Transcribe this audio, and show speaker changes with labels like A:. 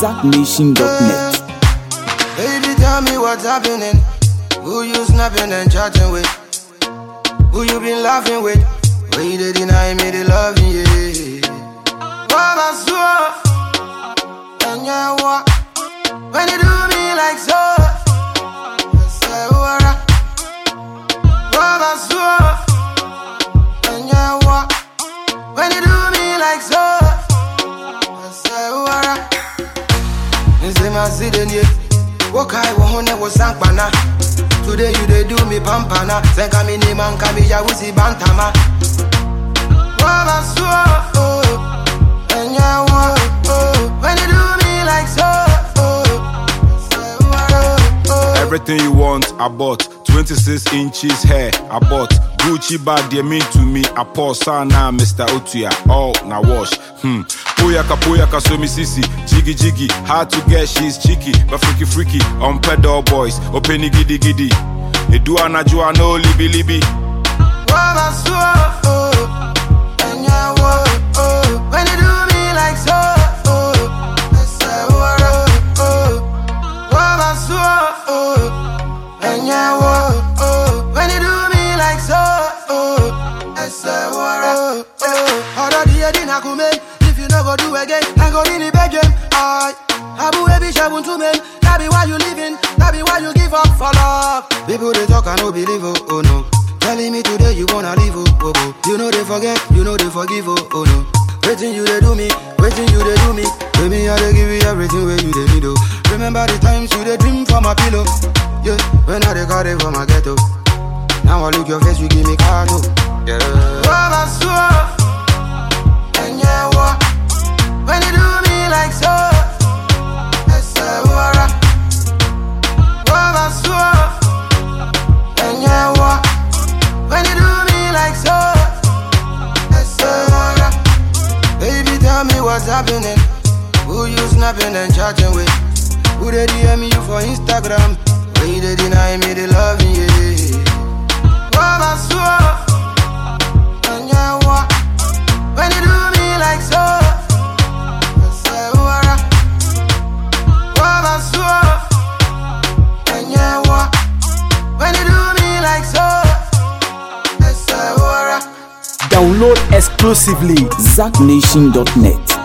A: ZackNation.net.
B: Baby, tell me what's happening. Who you snapping and chatting with? Who you been laughing with? Why you dey deny me the loving, yeah. Baba Sua, and yeah, what? When you do me like so, nsɛm ase de nie wokae wo ho sankpana today you do me pampana. Bantama. Oh, oh, when you do me like so oh. oh.
C: Everything you want, I bought. 26 inches hair, I bought. Gucci bag, they mean to me. I pour sana, Mr. Otuya. All now wash. Hmm. Poyaka, poyaka, so me sissy. Jiggy, jiggy. Hard to get, she's cheeky. But freaky, freaky. On pedal boys. Open giddy, giddy. Edu anajua no libi, libi.
B: Wabasoɔ, oh, go in the bedroom, aye. Abu ebi seven two men, that be why you living, that be why you give up for love. People they talk, I no believe, oh, oh no. Telling me today you wanna leave, oh, oh, oh. You know they forget, you know they forgive, oh, oh no. Waiting you they do me, waiting you they do me. Baby, I they give you everything where you they need, oh. Remember the times you they dream for my pillow. Yeah, when I they got it for my ghetto. Now I look your face, you give me cardo. Oh. Yeah. What's happening. Who you snapping and chatting with? Who they DM you for Instagram? When you they deny me the? Oh, when you?
A: Download exclusively ZackNation.net.